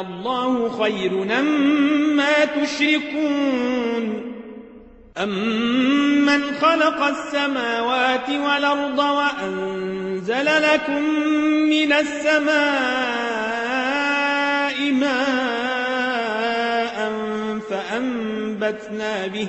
الله خير أما تشركون أمن خلق السماوات والأرض وأنزل لكم من السماء ماء فأنبتنا به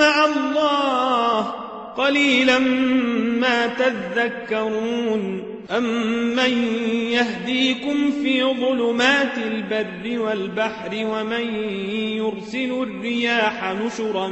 مع الله قليلا ما تذكرون أمن يهديكم في ظلمات البر والبحر ومن يرسل الرياح نشرا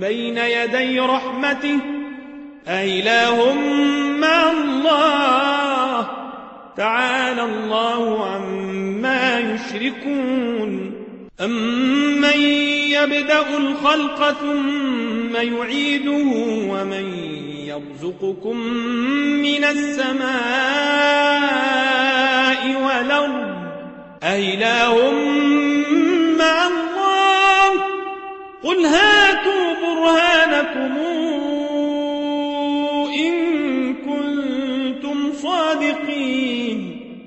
بين يدي رحمته أإله مع الله تعالى الله عما يشركون أمن يبدأ الخلق ثم يعيده ومن يرزقكم من السماء والأرض أإله مع الله قل هاتوا برهانكم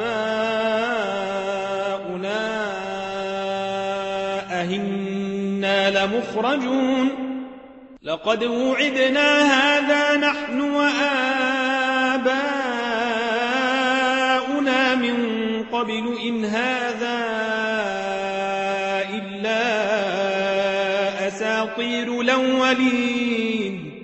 وآباؤنا أهنا لمخرجون. لقد وعدنا هذا نحن وآباؤنا من قبل إن هذا إلا أساطير الأولين.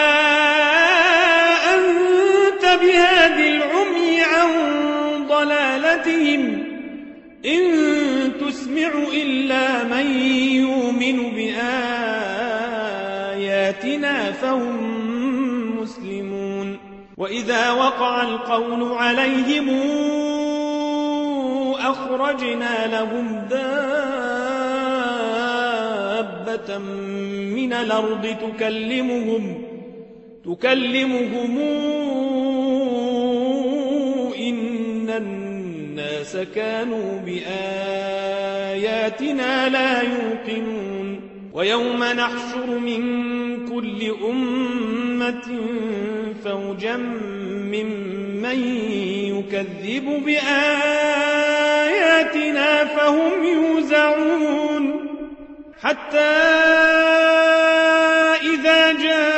وإذا وقع القول عليهم أخرجنا لهم دابة من الأرض تكلمهم تكلمهم إن الناس كانوا بآياتنا لا يوقنون ويوم نحشر من كل أمة فوجا ممن يكذب بآياتنا فهم يوزعون. حتى إذا جاءوا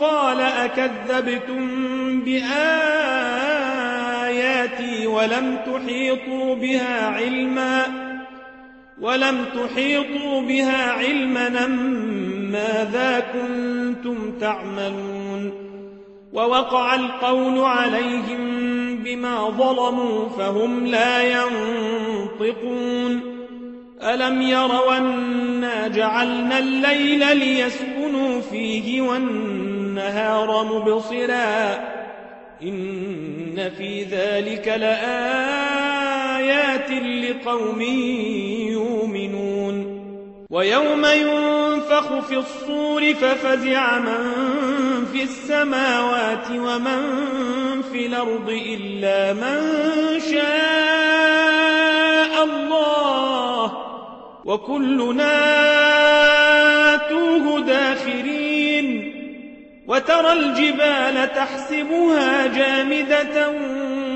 قال أكذبتم بآياتي ولم تحيطوا بها علما ولم تحيطوا بها علما ماذا كنتم تعملون ووقع القول عليهم بما ظلموا فهم لا ينطقون ألم يروا أنا جعلنا الليل ليسكنوا فيه والنهار مبصرا إن في ذلك لآيات لقوم يؤمنون ويوم ينفخ في الصور ففزع من في السماوات ومن في الأرض إلا من شاء الله وكلنا توه داخرين وترى الجبال تحسبها جامدة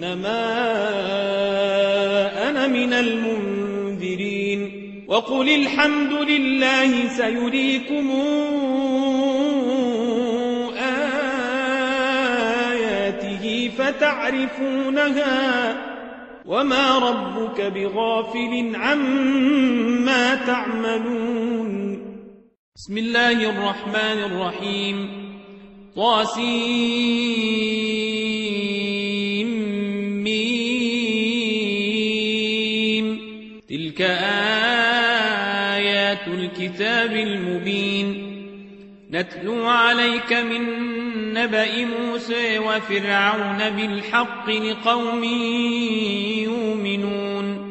إنما أنا من المنذرين. وقل الحمد لله سيريكم آياته فتعرفونها وما ربك بغافل عما تعملون. بسم الله الرحمن الرحيم. طاسيم آيات الكتاب المبين. نتلو عليك من نبأ موسى وفرعون بالحق لقوم يؤمنون.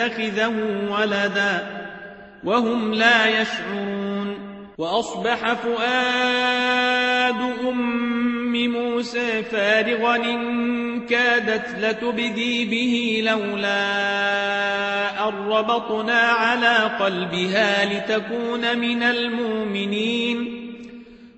نتخذه ولدا وهم لا يشعرون. وأصبح فؤاد أم موسى فارغا إن كادت لتبدي به لولا أن ربطنا على قلبها لتكون من المؤمنين.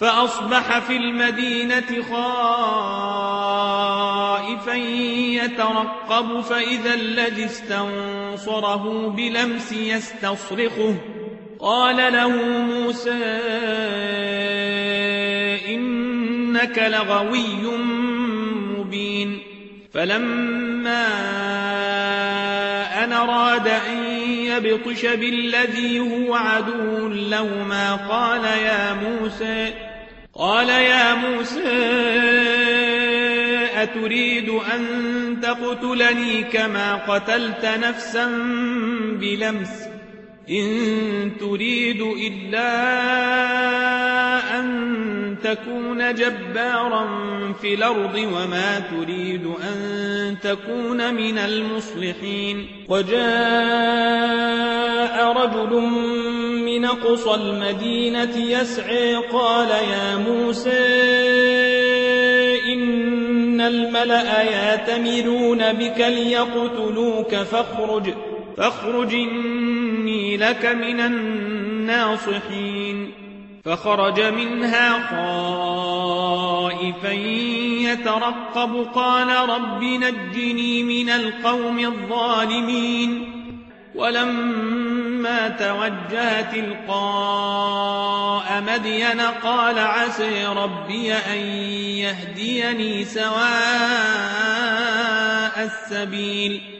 فأصبح في المدينة خائفا يترقب فإذا الذي استنصره بلمس يستصرخه. قال له موسى إنك لغوي مبين. فلما أن أراد أن يبطش بالذي هو عدو لهما قال يا موسى قال يا موسى أتريد أن تقتلني كما قتلت نفسا بلمس؟ إن تريد إلا أن تكون جبارا في الأرض وما تريد أن تكون من المصلحين. وجاء رجل من قصى المدينة يسعي قال يا موسى إن الملأ ياتمرون بك ليقتلوك فاخرج. فاخرج إني لك من الناصحين. فخرج منها خائفا يترقب. قال رب نجني من القوم الظالمين. ولما توجه تلقاء مدين قال عسى ربي أن يهديني سواء السبيل.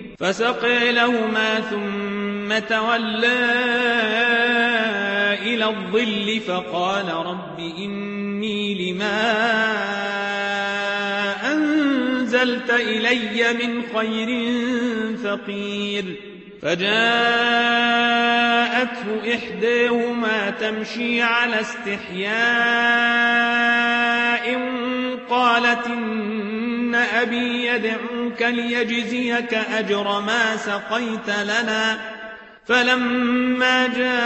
فسقي لهما ثم تولى إلى الظل فقال رب إني لما أنزلت إلي من خير فقير فجاءته إحداهما تمشي على استحياء قالت إن أبي يدعوك ليجزيك أجر ما سقيت لنا. فلما جاءه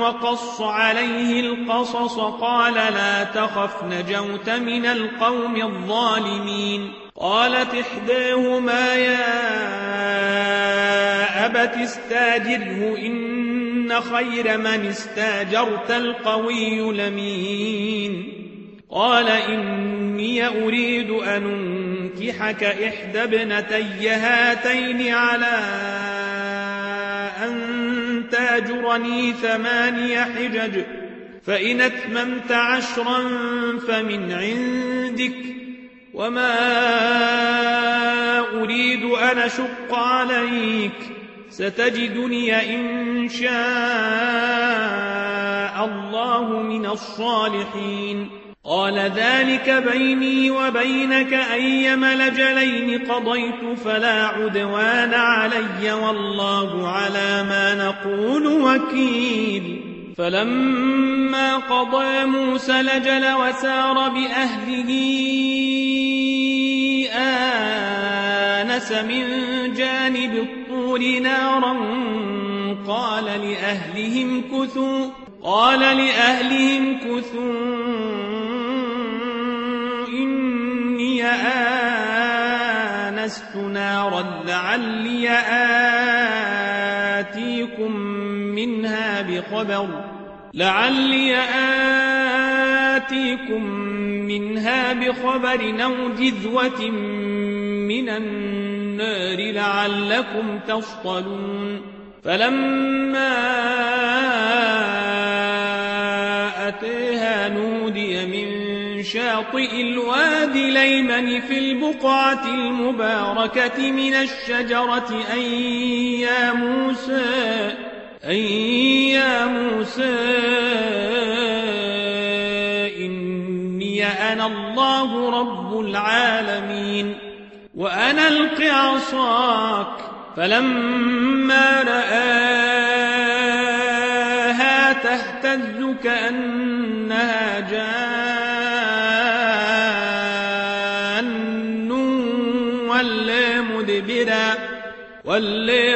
وقص عليه القصص قال لا تخف نجوت من القوم الظالمين. قالت إحداهما يا أبت استاجره إن خير من استاجرت القوي لمين قال إني أريد أن أنكحك إحدى ابنتي هاتين على أن تاجرني ثماني حجج فإن أتممت عشرا فمن عندك وما أريد أن أشق عليك ستجدني إن شاء الله من الصالحين. قال ذلك بيني وبينك أيم لجلين قضيت فلا عدوان علي والله على ما نقول وكيل. فلما قضى موسى لجل وسار بأهله آنس من جانب الطور نارا قال لأهلهم كثوا قال لأهلهم كثوا. آنست نارا لعلي آتيكم منها بخبر لعلي آتيكم منها بخبر أو جذوة من النار لعلكم تصطلون. فلما شاطئ الوادي ليمن في البقعة المباركة من الشجرة أن يا موسى أن يا موسى إني أنا الله رب العالمين وأنا ألق عصاك فلما رآها تهتز كأنها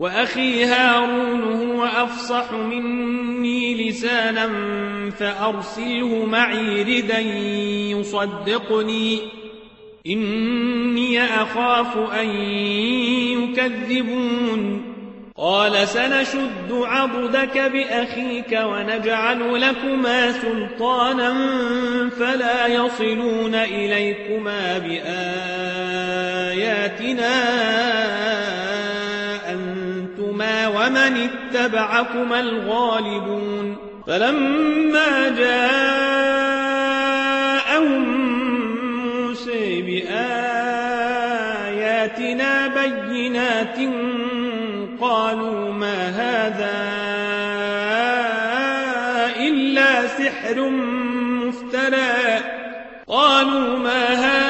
وأخي هارون هو أفصح مني لسانا فأرسله معي ردا يصدقني. إني أخاف أن يكذبون. قال سنشد عضدك بأخيك ونجعل لكما سلطانا فلا يصلون إليكما بآياتنا. ومن اتبعكما الغالبون فلما جاءهم موسى بآياتنا بينات قالوا ما هذا إلا سحر مفترى قالوا ما هذا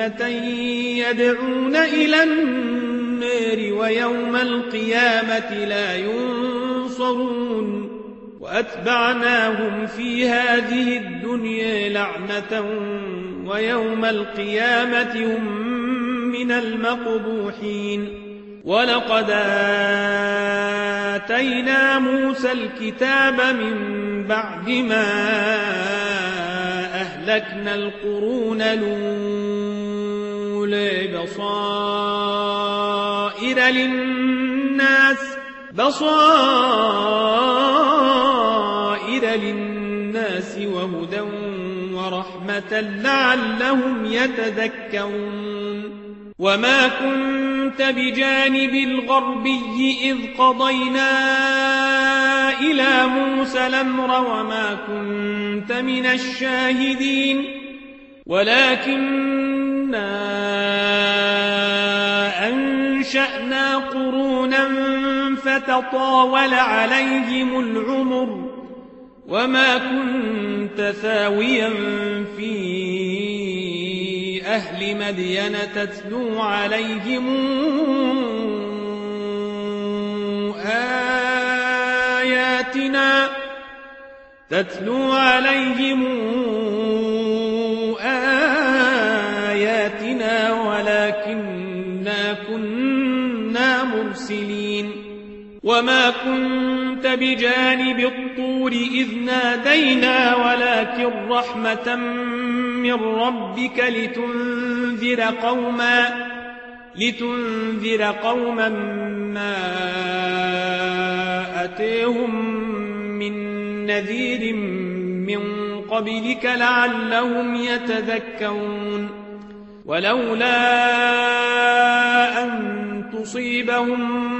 أهمة يدعون إلى النار ويوم القيامة لا ينصرون وأتبعناهم في هذه الدنيا لعنة ويوم القيامة هم من المقبوحين ولقد آتينا موسى الكتاب من بعد ما أهلكنا القرون بصائر للناس بصائر للناس وهدى ورحمة لعلهم يتذكرون. وما كنت بجانب الغربي إذ قضينا إلى موسى الأمر وما كنت من الشاهدين. ولكننا أنشأنا قرونا فتطاول عليهم العمر وما كنت ثاويا في أهل مدين تتلو عليهم آياتنا تتلو عليهم آياتنا وما كنت بجانب الطور إذ نادينا ولكن رحمة من ربك لتنذر قوما لتنذر قوما ما أتيهم من نذير من قبلك لعلهم يتذكرون ولولا أن تصيبهم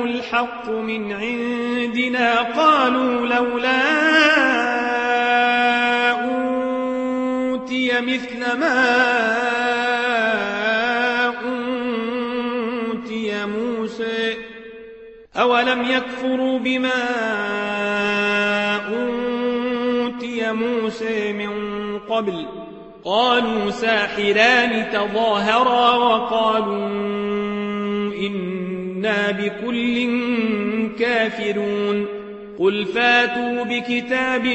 الحق من عندنا قالوا لولا أوتي مثل ما أوتي موسى. أولم يكفروا بما أوتي موسى من قبل؟ قالوا ساحران تظاهرا وقالوا إنا بكل كافرون. قل فاتوا بكتاب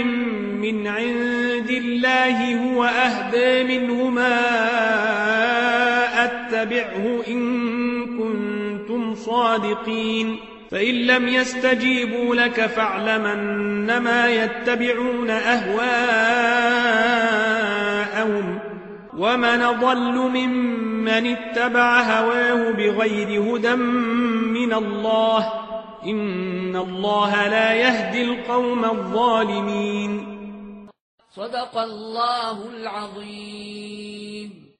من عند الله هو أهدى منهما أتبعه إن كنتم صادقين. فإن لم يستجيبوا لك فاعلمنما يتبعون أهواءهم ومن ضل ممن اتبع هواه بغير هدى من الله إن الله لا يهدي القوم الظالمين. صدق الله العظيم.